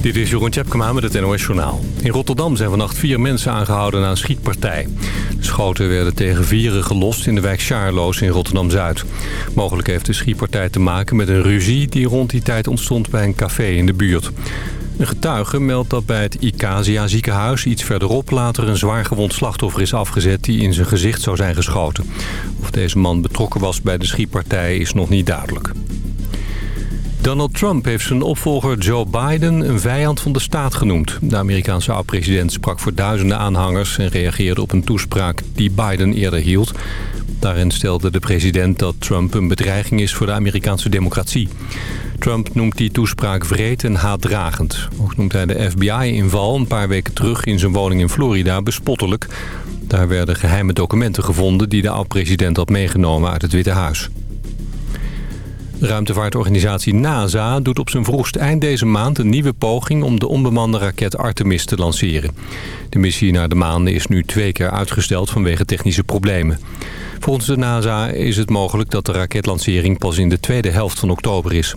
Dit is Jeroen Tjepkema met het NOS Journaal. In Rotterdam zijn vannacht vier mensen aangehouden na een schietpartij. De schoten werden tegen vieren gelost in de wijk Sjaarloos in Rotterdam-Zuid. Mogelijk heeft de schietpartij te maken met een ruzie... die rond die tijd ontstond bij een café in de buurt. Een getuige meldt dat bij het Icasia ziekenhuis iets verderop later een zwaargewond slachtoffer is afgezet die in zijn gezicht zou zijn geschoten. Of deze man betrokken was bij de schietpartij is nog niet duidelijk. Donald Trump heeft zijn opvolger Joe Biden een vijand van de staat genoemd. De Amerikaanse oud-president sprak voor duizenden aanhangers... en reageerde op een toespraak die Biden eerder hield. Daarin stelde de president dat Trump een bedreiging is voor de Amerikaanse democratie. Trump noemt die toespraak vreed en haatdragend. Ook noemt hij de FBI-inval een paar weken terug in zijn woning in Florida bespottelijk. Daar werden geheime documenten gevonden die de oud-president had meegenomen uit het Witte Huis. Ruimtevaartorganisatie NASA doet op zijn vroegst eind deze maand een nieuwe poging om de onbemande raket Artemis te lanceren. De missie naar de maan is nu twee keer uitgesteld vanwege technische problemen. Volgens de NASA is het mogelijk dat de raketlancering pas in de tweede helft van oktober is.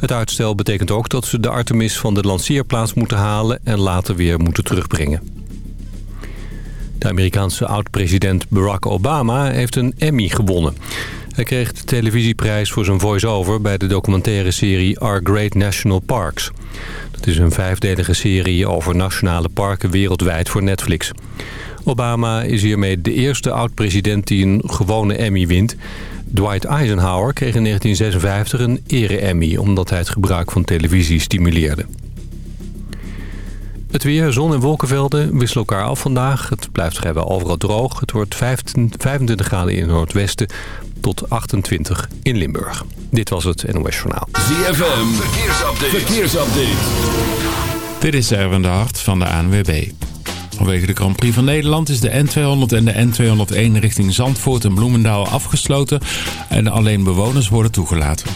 Het uitstel betekent ook dat ze de Artemis van de lanceerplaats moeten halen en later weer moeten terugbrengen. De Amerikaanse oud-president Barack Obama heeft een Emmy gewonnen. Hij kreeg de televisieprijs voor zijn voice-over bij de documentaire serie Our Great National Parks. Dat is een vijfdelige serie over nationale parken wereldwijd voor Netflix. Obama is hiermee de eerste oud-president die een gewone Emmy wint. Dwight Eisenhower kreeg in 1956 een ere-Emmy... omdat hij het gebruik van televisie stimuleerde. Het weer, zon en wolkenvelden wisselen elkaar af vandaag. Het blijft vrijwel overal droog. Het wordt 25 graden in het noordwesten tot 28 in Limburg. Dit was het NOS Journaal. ZFM, verkeersupdate. verkeersupdate. Dit is Erwin de Hart van de ANWB. Vanwege de Grand Prix van Nederland is de N200 en de N201 richting Zandvoort en Bloemendaal afgesloten en alleen bewoners worden toegelaten.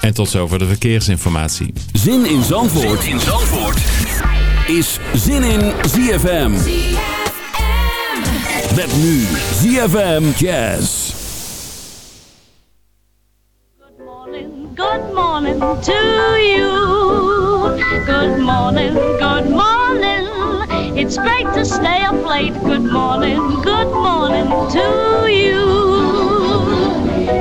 En tot zover de verkeersinformatie. Zin in Zandvoort, zin in Zandvoort. Is Zin in ZFM. ZFM. Met nu ZFM Jazz. Good morning good morning to you. Good morning, good morning. It's great to stay up late. Good morning, good morning to you.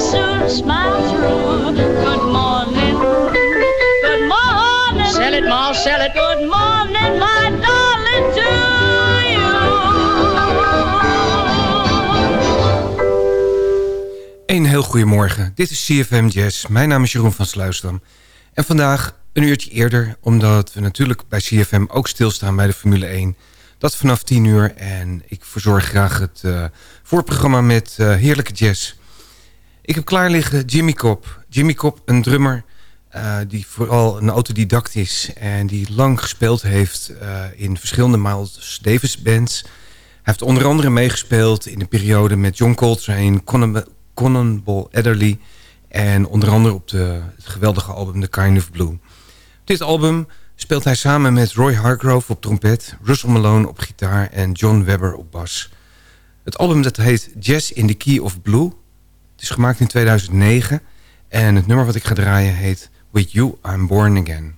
soon smile through. Good morning. Good morning. Sell it, Ma, sell it. Good morning, my darling, too. Een heel goedemorgen. Dit is CFM Jazz. Mijn naam is Jeroen van Sluisdam. En vandaag een uurtje eerder, omdat we natuurlijk bij CFM ook stilstaan bij de Formule 1. Dat vanaf 10 uur en ik verzorg graag het uh, voorprogramma met uh, heerlijke jazz. Ik heb klaar liggen Jimmy Cop. Jimmy Cop, een drummer uh, die vooral een autodidact is... en die lang gespeeld heeft in verschillende Miles Davis bands. Hij heeft onder andere meegespeeld in de periode met John Coltrane... Cannonball Adderley... en onder andere op de, het geweldige album The Kind of Blue. Dit album speelt hij samen met Roy Hargrove op trompet... Russell Malone op gitaar en John Webber op bas. Het album dat heet Jazz in the Key of Blue... Het is gemaakt in 2009 en het nummer wat ik ga draaien heet With You I'm Born Again.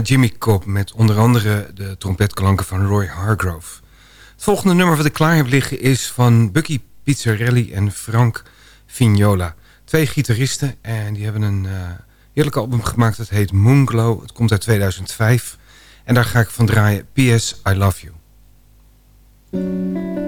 Jimmy Cobb met onder andere de trompetklanken van Roy Hargrove. Het volgende nummer wat ik klaar heb liggen is van Bucky Pizzarelli en Frank Vignola. Twee gitaristen en die hebben een uh, heerlijk album gemaakt dat heet Moonglow. Het komt uit 2005 en daar ga ik van draaien P.S. I Love You.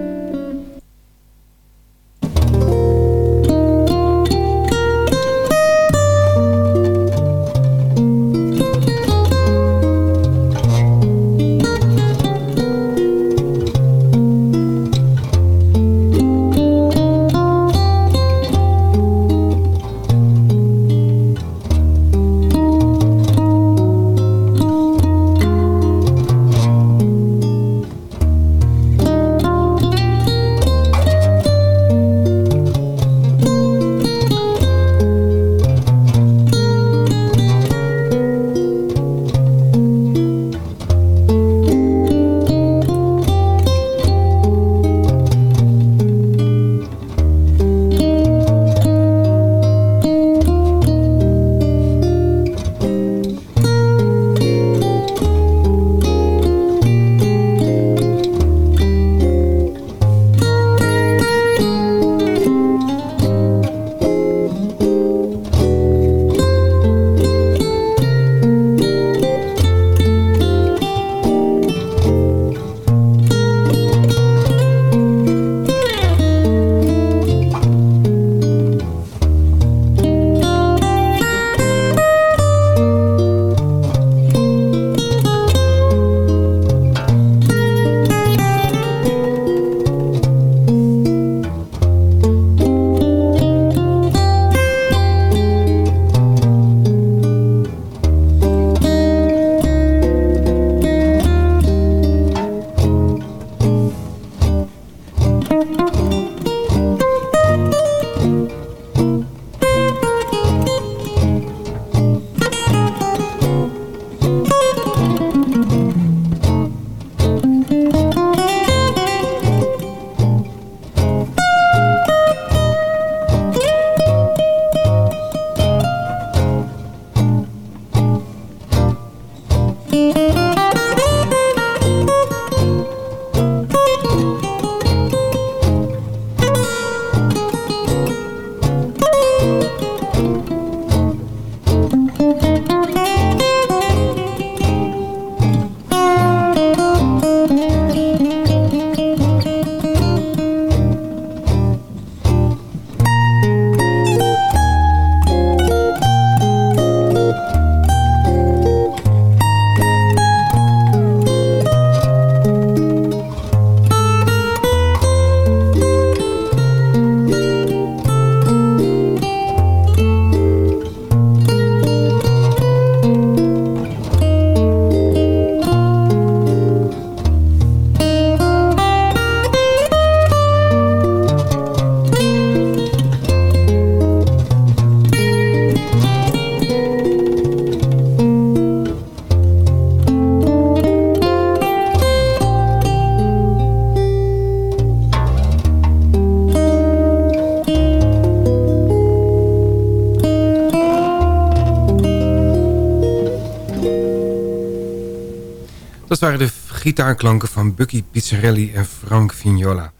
Dat waren de gitaarklanken van Bucky Pizzarelli en Frank Vignola.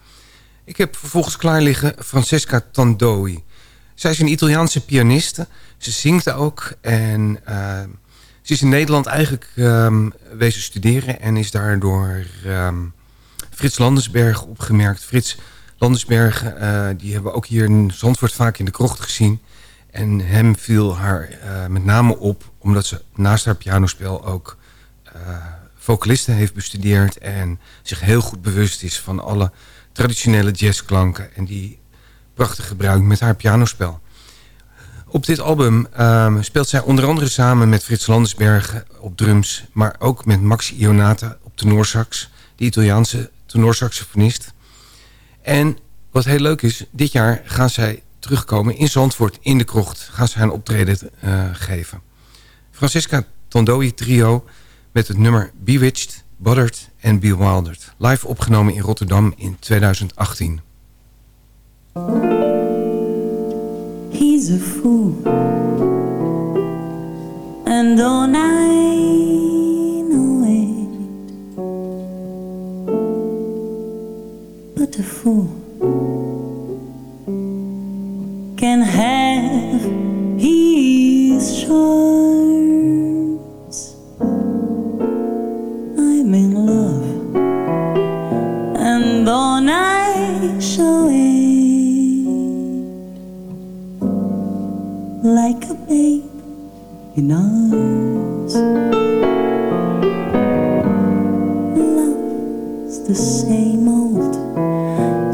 Ik heb vervolgens klaar liggen Francesca Tandoi. Zij is een Italiaanse pianiste. Ze zingt ook en uh, ze is in Nederland eigenlijk um, wezen studeren... en is daardoor um, Frits Landersberg opgemerkt. Frits Landersberg, uh, die hebben we ook hier in Zandvoort vaak in de krocht gezien. En hem viel haar uh, met name op, omdat ze naast haar pianospel ook vocalisten heeft bestudeerd... en zich heel goed bewust is van alle traditionele jazzklanken... en die prachtig gebruikt met haar pianospel. Op dit album um, speelt zij onder andere samen met Frits Landersberg op drums... maar ook met Maxi Ionata op tenorsax, de Italiaanse tenorsaxofonist. En wat heel leuk is, dit jaar gaan zij terugkomen in Zandvoort in de krocht. Gaan ze een optreden uh, geven. Francesca Tondoi trio met het nummer Bewitched, Bothered en Bewildered. Live opgenomen in Rotterdam in 2018. He's a fool And don't I know it But a fool Can have his charms babe in arms. Love's the same old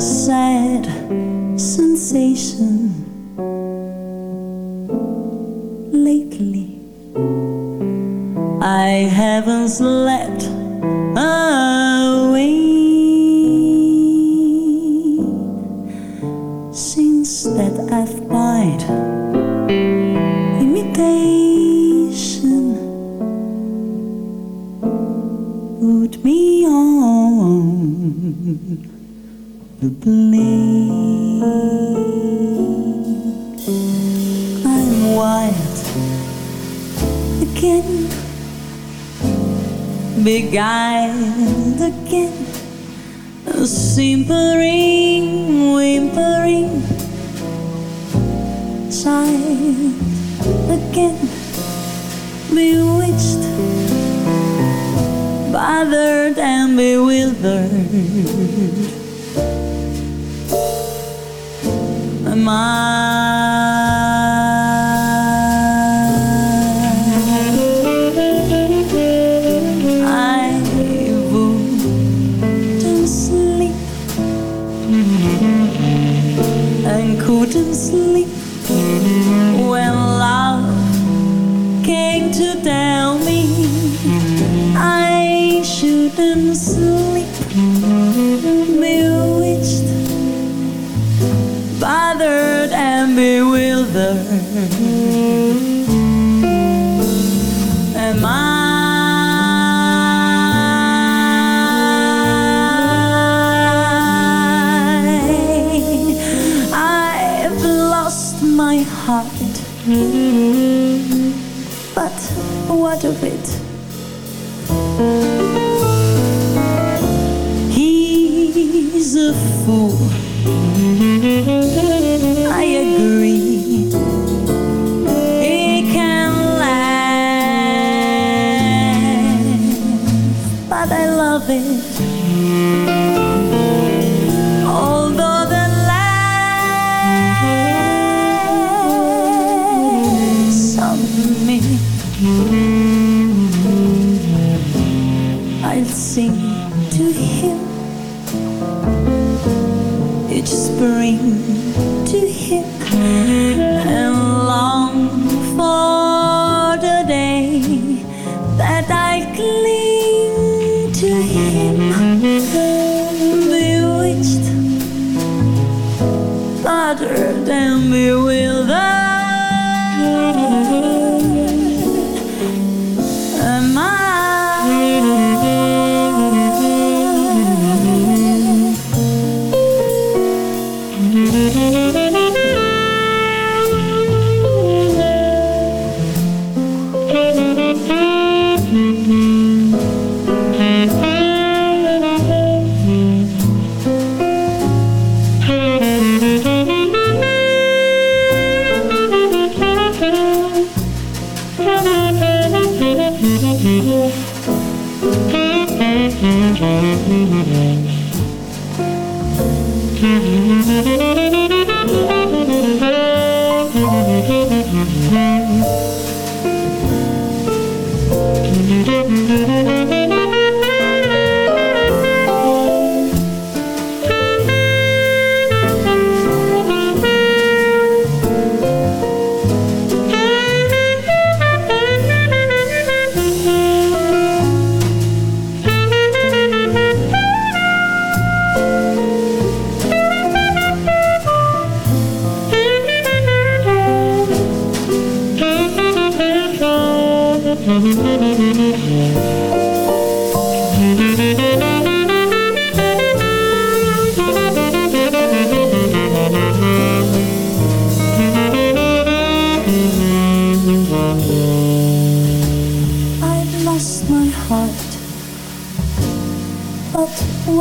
sad sensation. Lately I haven't slept I'm wild again. Beguiled again. A Simpering, whimpering. Child again. Bewitched Bothered and bewildered smile a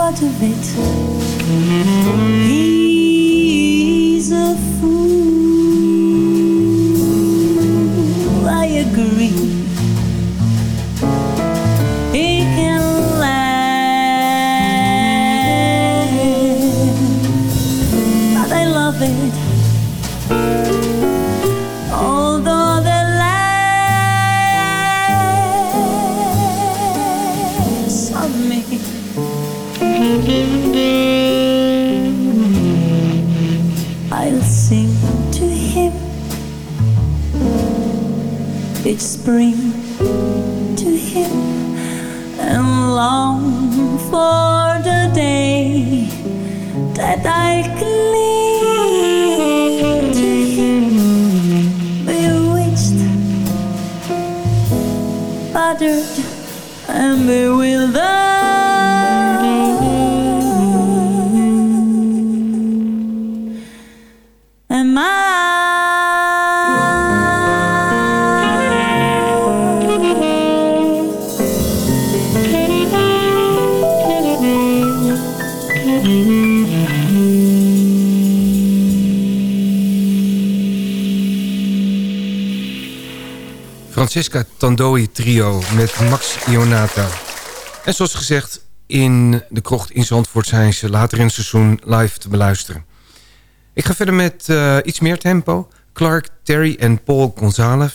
what of it? Francesca Tandoi trio met Max Ionata. En zoals gezegd, in de krocht in Zandvoort zijn ze later in het seizoen live te beluisteren. Ik ga verder met eh, iets meer tempo. Clark, Terry en Paul Gonzalez.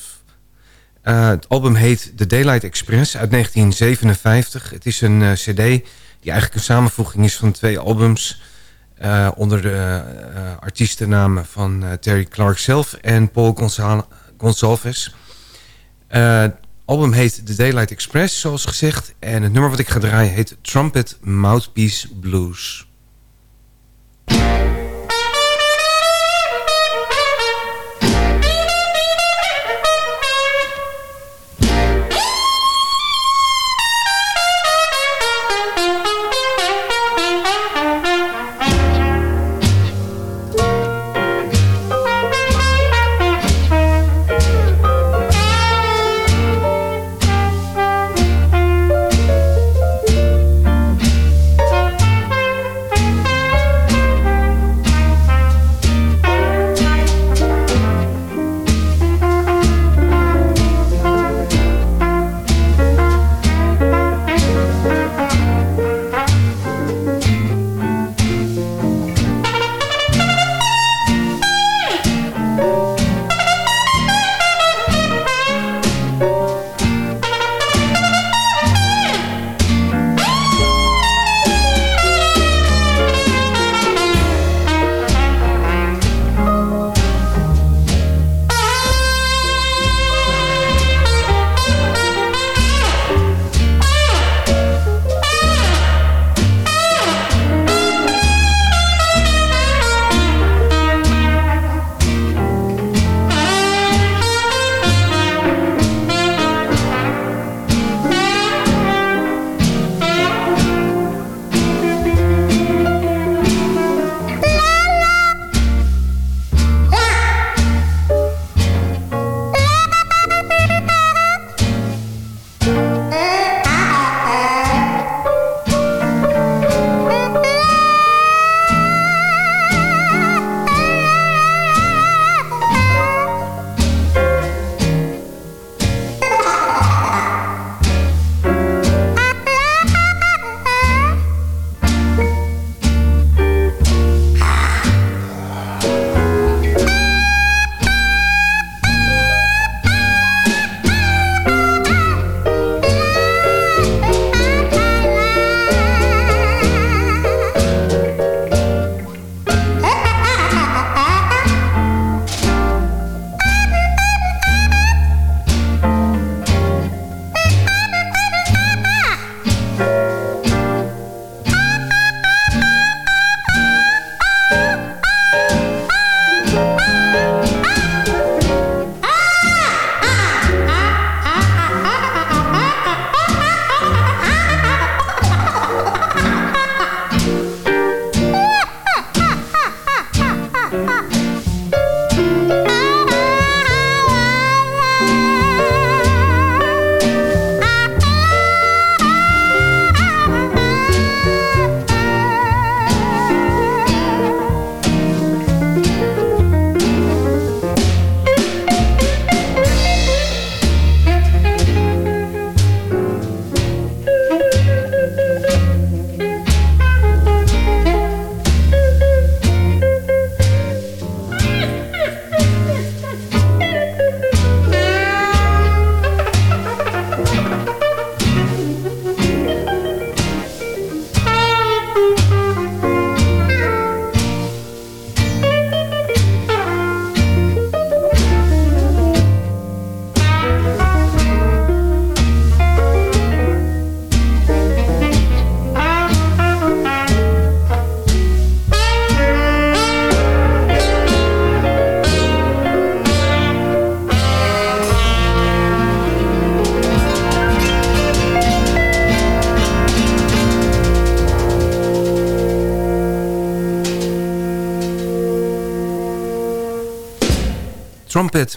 Eh, het album heet The Daylight Express uit 1957. Het is een eh, cd die eigenlijk een samenvoeging is van twee albums... onder de eh, artiestennamen van Terry Clark zelf en Paul Gonzal Gonsalves. Eh, het album heet The Daylight Express, zoals gezegd. En het nummer wat ik ga draaien heet Trumpet Mouthpiece Blues.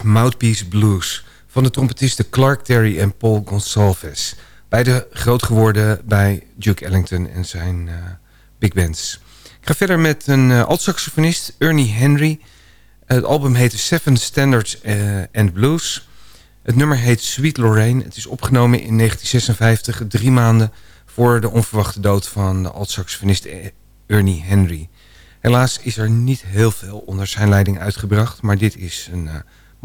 Mouthpiece Blues... van de trompetisten Clark Terry en Paul Gonsalves. Beide groot geworden bij Duke Ellington en zijn uh, big bands. Ik ga verder met een alt-saxofonist, Ernie Henry. Het album heet Seven Standards uh, and Blues. Het nummer heet Sweet Lorraine. Het is opgenomen in 1956, drie maanden voor de onverwachte dood van de alt-saxofonist Ernie Henry. Helaas is er niet heel veel onder zijn leiding uitgebracht. Maar dit is een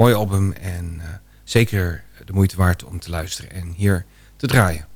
mooi album en uh, zeker de moeite waard om te luisteren en hier te draaien.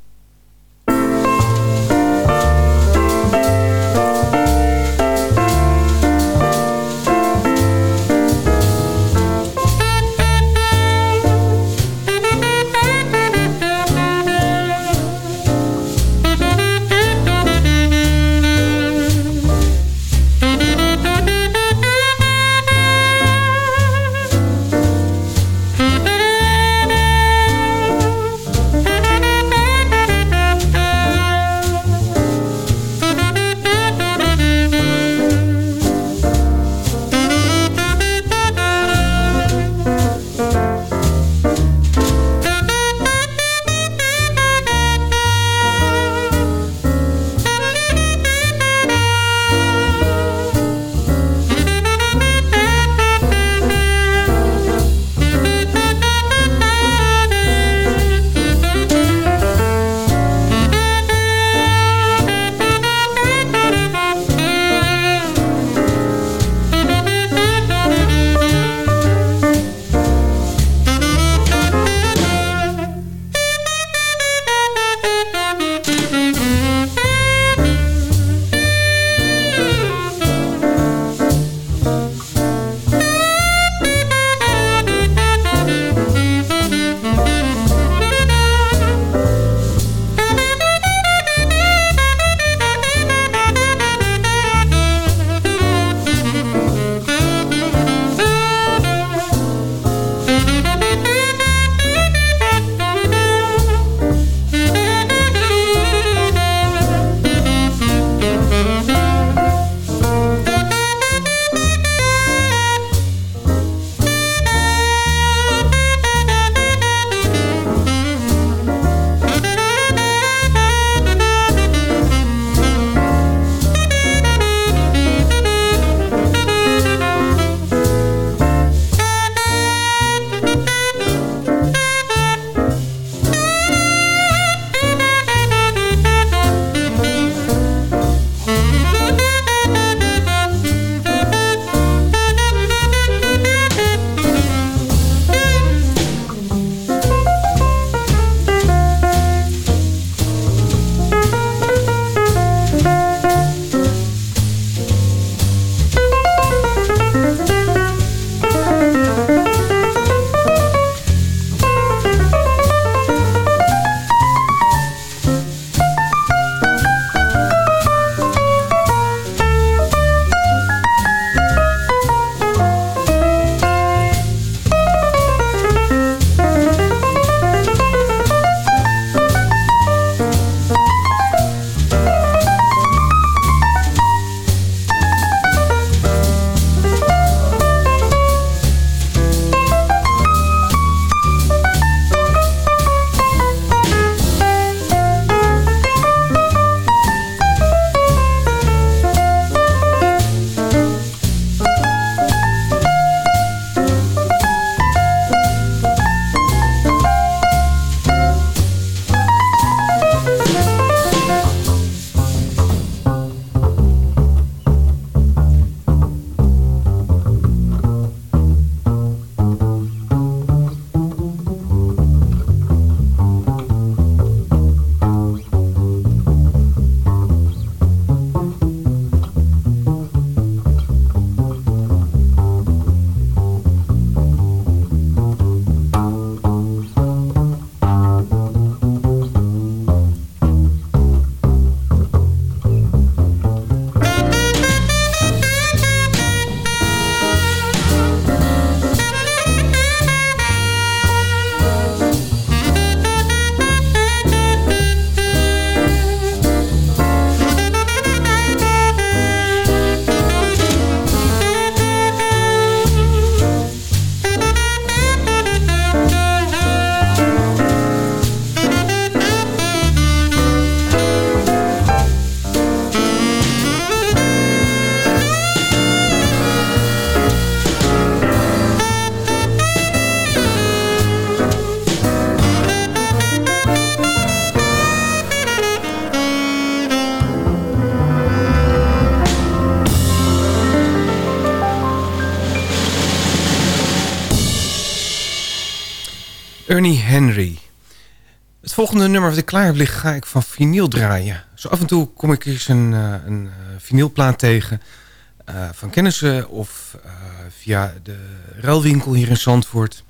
Ernie Henry. Het volgende nummer wat ik klaar heb liggen ga ik van vinyl draaien. Zo af en toe kom ik eens een, uh, een uh, vinylplaat tegen... Uh, van kennissen of via de ruilwinkel hier in Zandvoort.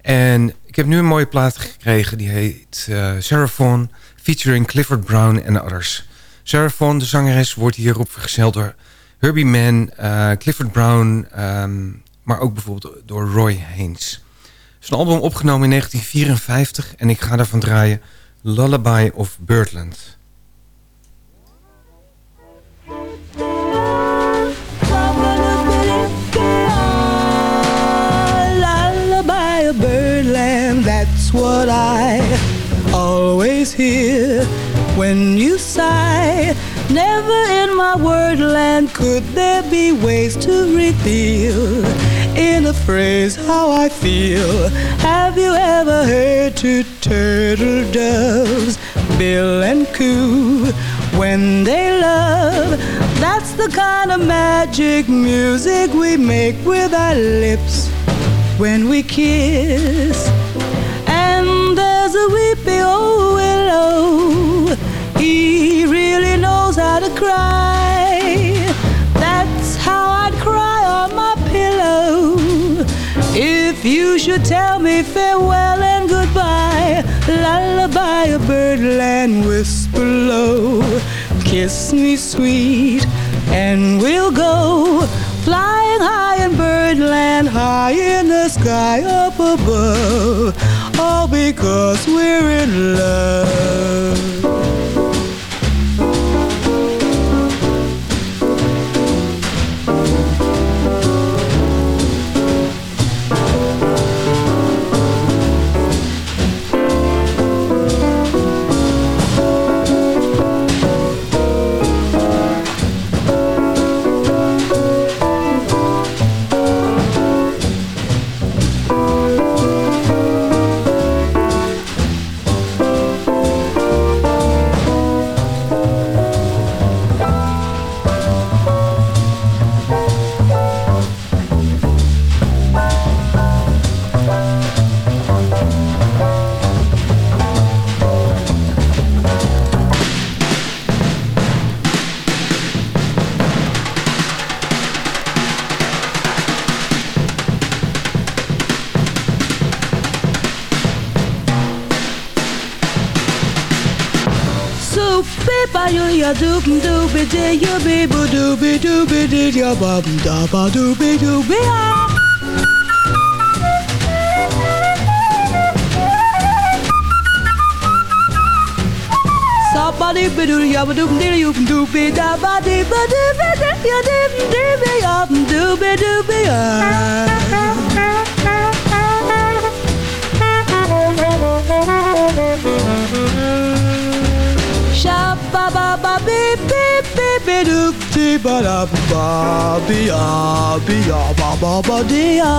En ik heb nu een mooie plaat gekregen. Die heet uh, Seraphon, featuring Clifford Brown en others. Seraphon, de zangeres, wordt hierop vergezeld door Herbie Mann, Clifford Brown... Um, maar ook bijvoorbeeld door Roy Haynes. Is een album opgenomen in 1954 en ik ga daarvan draaien Lullaby of Birdland. Lullaby of Birdland, that's what I always hear when you sigh. Never in my wordland could there be ways to reveal in a phrase how I feel. Have you ever heard two turtle doves bill and coo when they love? That's the kind of magic music we make with our lips when we kiss. And there's a weepy old willow. He really knows how to cry. If you should tell me farewell and goodbye, lullaby a birdland whisper low. Kiss me sweet, and we'll go flying high in birdland, high in the sky up above. All because we're in love. Dooby dee ya bee boo dooby dooby dee ya bum da ba dooby dooby ah. Somebody be doo ya ba doop dee you dooby da ba dee ba dooby dee ya dee dooby ya dooby dooby ah. Ba ba ba beep beep beep beep doop dee ba ba be ya be ya ba ba ba dee ya.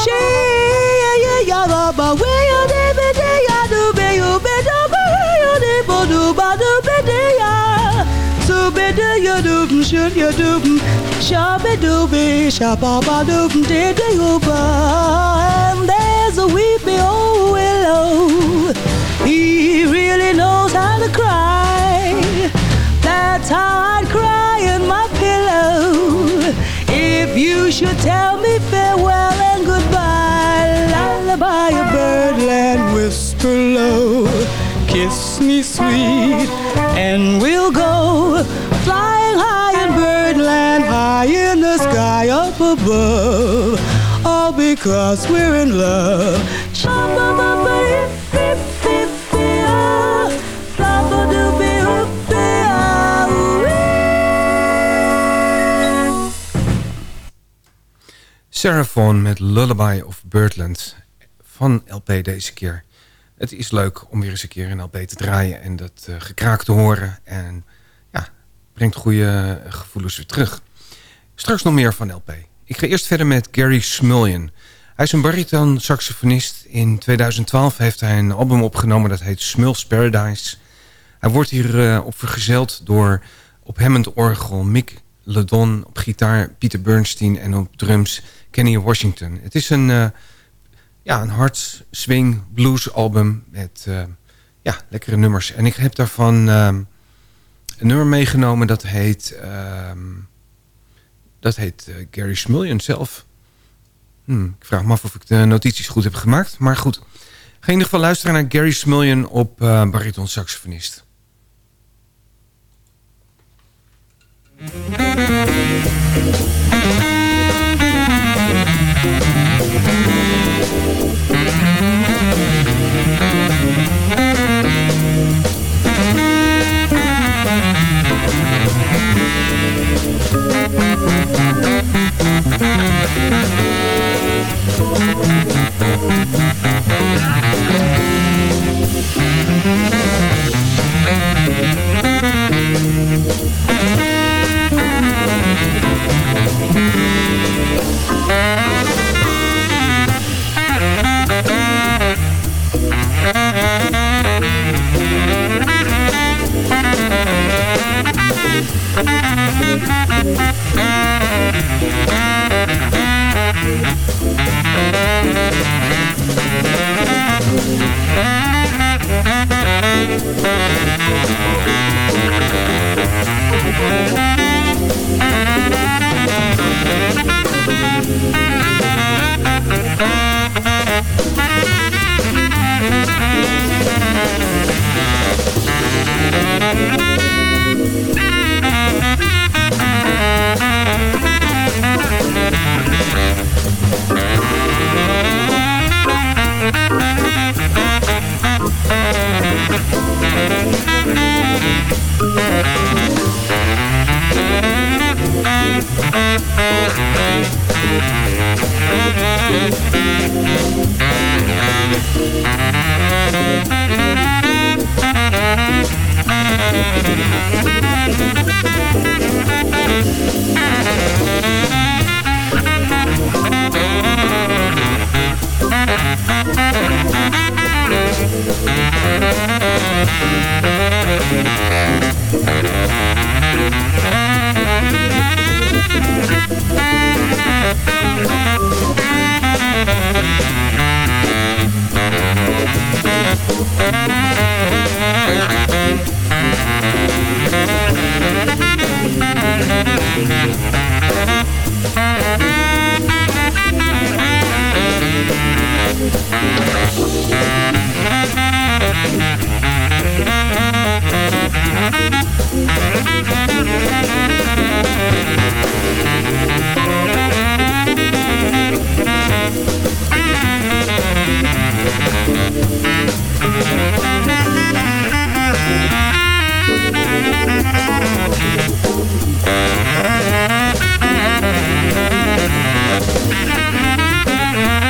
She ya ya ba ba we do you do should you do shabby dooby shabba ba doop dee dee ba. And there's a weepy old willow. He really knows how to cry. That's how I'd cry in my pillow. If you should tell me farewell and goodbye, lullaby a birdland whisper low. Kiss me sweet, and we'll go flying high in birdland, high in the sky up above. All because we're in love. Sarah Vaughan met Lullaby of Birdland van LP deze keer. Het is leuk om weer eens een keer een LP te draaien en dat uh, gekraak te horen. En brengt goede gevoelens weer terug. Straks nog meer van LP. Ik ga eerst verder met Gary Smullian. Hij is een bariton saxofonist. In 2012 heeft hij een album opgenomen dat heet Smul's Paradise. Hij wordt hier uh, op vergezeld door op Hammond orgel Mick LeDon, op gitaar Peter Bernstein en op drums Kenny Washington. Het is een, uh, ja, een hard swing blues album met uh, ja, lekkere nummers. En ik heb daarvan um, een nummer meegenomen dat heet... Ehm, dat heet eh, Gary Smullion zelf. Hmm, ik vraag me af of ik de notities goed heb gemaakt. Maar goed, ga in ieder geval luisteren naar Gary Smullion op eh, bariton saxofonist. Thank Thank Thank Thank Mm-hmm.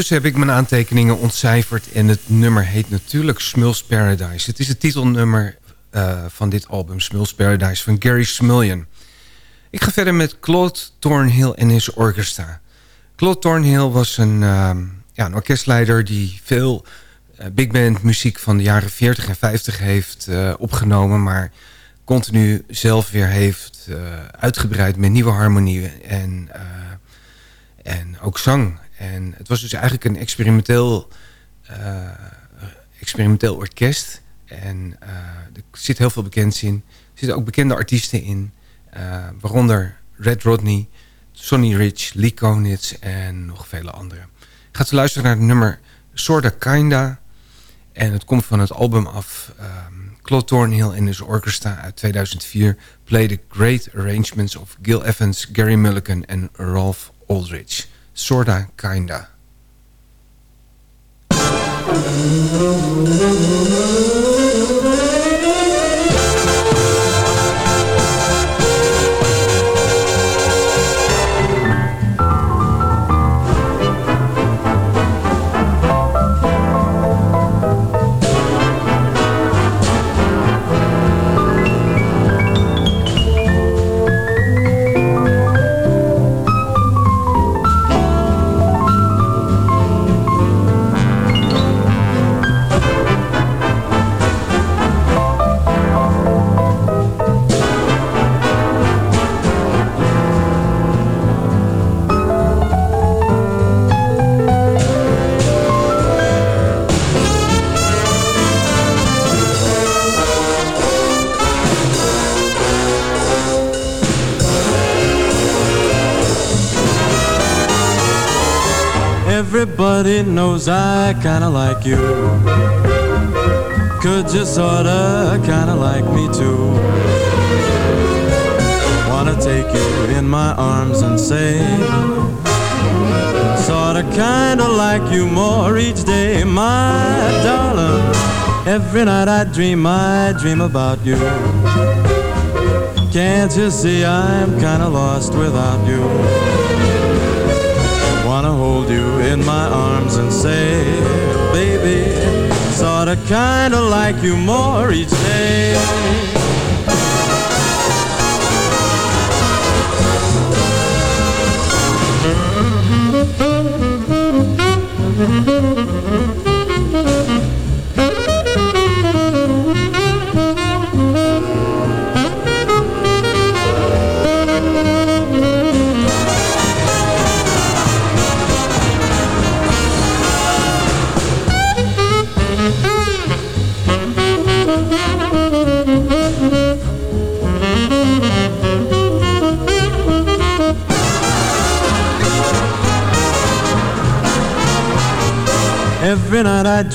Ondertussen heb ik mijn aantekeningen ontcijferd en het nummer heet natuurlijk Smulls Paradise. Het is het titelnummer uh, van dit album, Smulls Paradise, van Gary Smullian. Ik ga verder met Claude Thornhill en his orchestra. Claude Thornhill was een, uh, ja, een orkestleider die veel uh, big band muziek van de jaren 40 en 50 heeft uh, opgenomen, maar continu zelf weer heeft uitgebreid met nieuwe harmonieën en, en ook zang. En het was dus eigenlijk een experimenteel, uh, experimenteel orkest. En uh, er zit heel veel bekends in. Er zitten ook bekende artiesten in. Uh, waaronder Red Rodney, Sonny Rich, Lee Konitz en nog vele anderen. Ik ga te luisteren naar het nummer Sorda Kinda. En het komt van het album af... Um, Claude Thornhill in his orchestra uit 2004... play the great arrangements of Gil Evans, Gary Mulligan en Ralph Aldridge. Sorta, kinda. Everybody knows I kinda like you. Could you sorta kinda like me too? Wanna take you in my arms and say, Sorta kinda like you more each day, my darling. Every night I dream, I dream about you. Can't you see I'm kinda lost without you? Wanna in my arms and say, baby, sorta kinda like you more each day.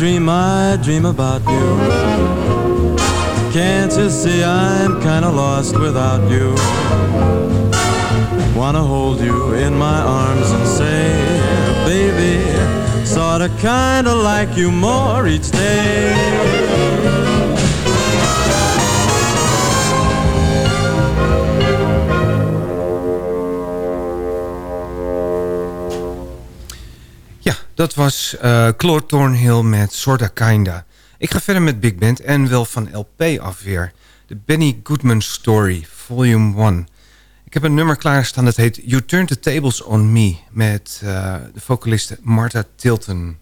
Dream, I dream about you. Can't you see I'm kinda lost without you? Wanna hold you in my arms and say, baby, sorta kinda like you more each day. Dat was uh, Claude Thornhill met Sorta Kinda. Ik ga verder met Big Band en wel van LP af weer. De Benny Goodman Story, Volume 1. Ik heb een nummer klaarstaan dat heet You Turn the Tables on Me... met uh, de vocaliste Martha Tilton.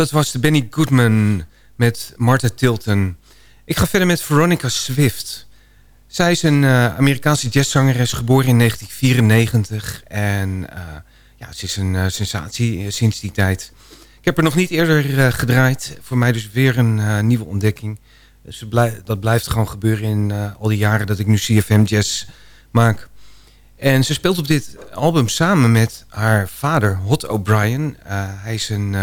Dat was de Benny Goodman met Martha Tilton. Ik ga verder met Veronica Swift. Zij is een uh, Amerikaanse jazzzangeres, geboren in 1994. En uh, ja, ze is een uh, sensatie sinds die tijd. Ik heb er nog niet eerder gedraaid. Voor mij dus weer een nieuwe ontdekking. Dat blijft gewoon gebeuren in al die jaren dat ik nu CFM Jazz maak. En ze speelt op dit album samen met haar vader, Hot O'Brien. Hij is een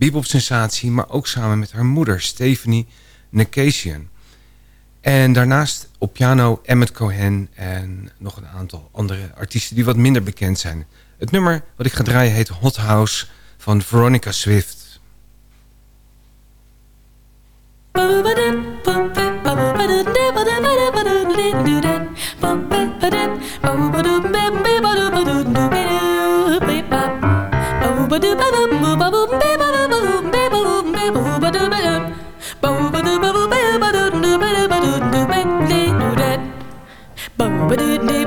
bebop-sensatie, maar ook samen met haar moeder, Stephanie Nakasian. En daarnaast op piano Emmett Cohen en nog een aantal andere artiesten die wat minder bekend zijn. Het nummer wat ik ga draaien heet Hot House van Veronica Swift.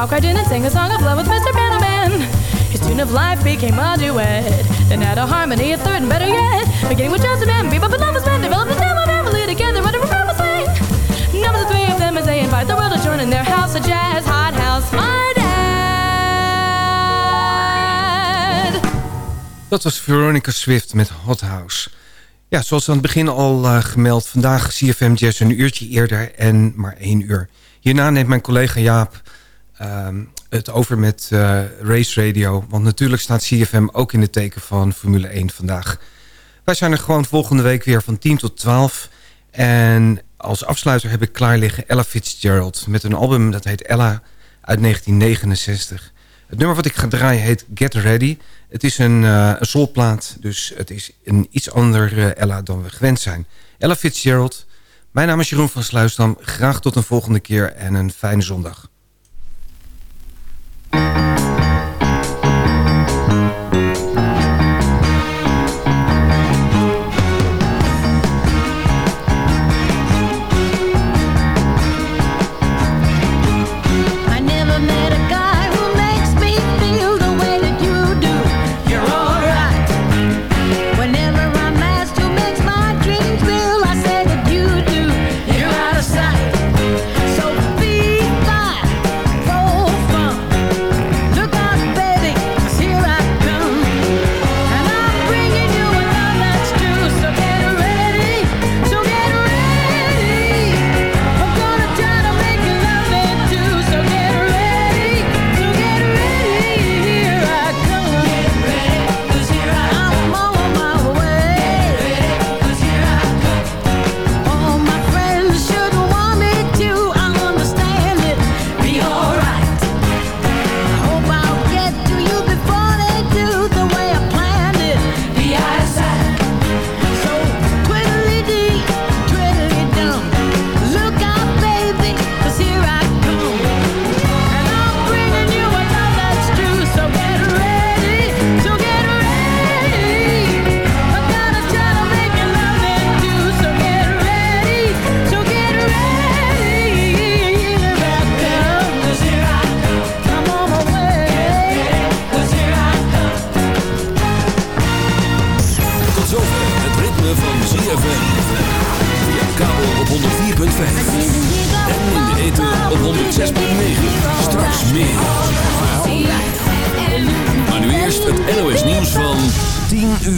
walk right in and sing a song of love with Mr. Bannerman. His tune of life became a duet, then had a harmony, a third and better yet. Beginning with just a man, bebop and love was meant, developed a demo family together under a promise swing. The three of them as they invite the world to join in their house of jazz, hot house, my dad. Dat was Veronica Swift met Hot House. Ja, zoals aan het begin al uh, gemeld, vandaag CFM Jazz een uurtje eerder en maar één uur. Hierna neemt mijn collega Jaap um, het over met uh, Race Radio. Want natuurlijk staat CFM ook in het teken van Formule 1 vandaag. Wij zijn er gewoon volgende week weer van 10 tot 12. En als afsluiter heb ik klaar liggen Ella Fitzgerald... met een album dat heet Ella uit 1969. Het nummer wat ik ga draaien heet Get Ready. Het is een, uh, een soulplaat, dus het is een iets ander uh, Ella dan we gewend zijn. Ella Fitzgerald, mijn naam is Jeroen van Sluisdam. Graag tot een volgende keer en een fijne zondag.